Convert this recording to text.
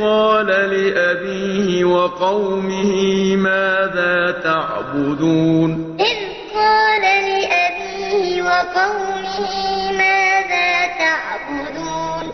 قال لأبيه وقومه ماذا تعبدون؟ إذ قال لأبيه وقومه ماذا تعبدون؟